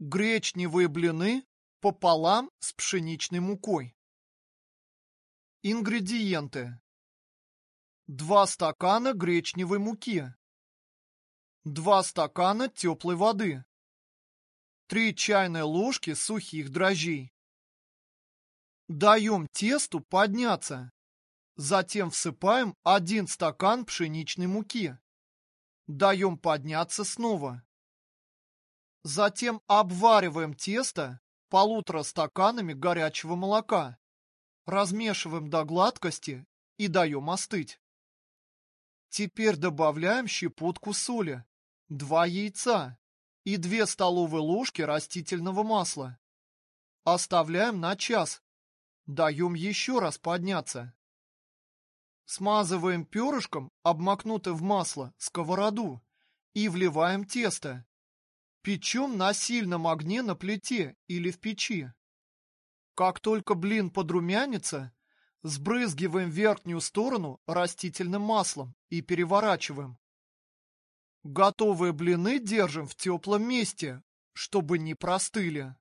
Гречневые блины пополам с пшеничной мукой. Ингредиенты. 2 стакана гречневой муки. 2 стакана теплой воды. 3 чайные ложки сухих дрожжей. Даем тесту подняться. Затем всыпаем 1 стакан пшеничной муки. Даем подняться снова. Затем обвариваем тесто полутора стаканами горячего молока. Размешиваем до гладкости и даем остыть. Теперь добавляем щепотку соли, два яйца и две столовые ложки растительного масла. Оставляем на час. Даем еще раз подняться. Смазываем перышком, обмакнутое в масло, сковороду и вливаем тесто. Печем на сильном огне на плите или в печи. Как только блин подрумянится, сбрызгиваем верхнюю сторону растительным маслом и переворачиваем. Готовые блины держим в теплом месте, чтобы не простыли.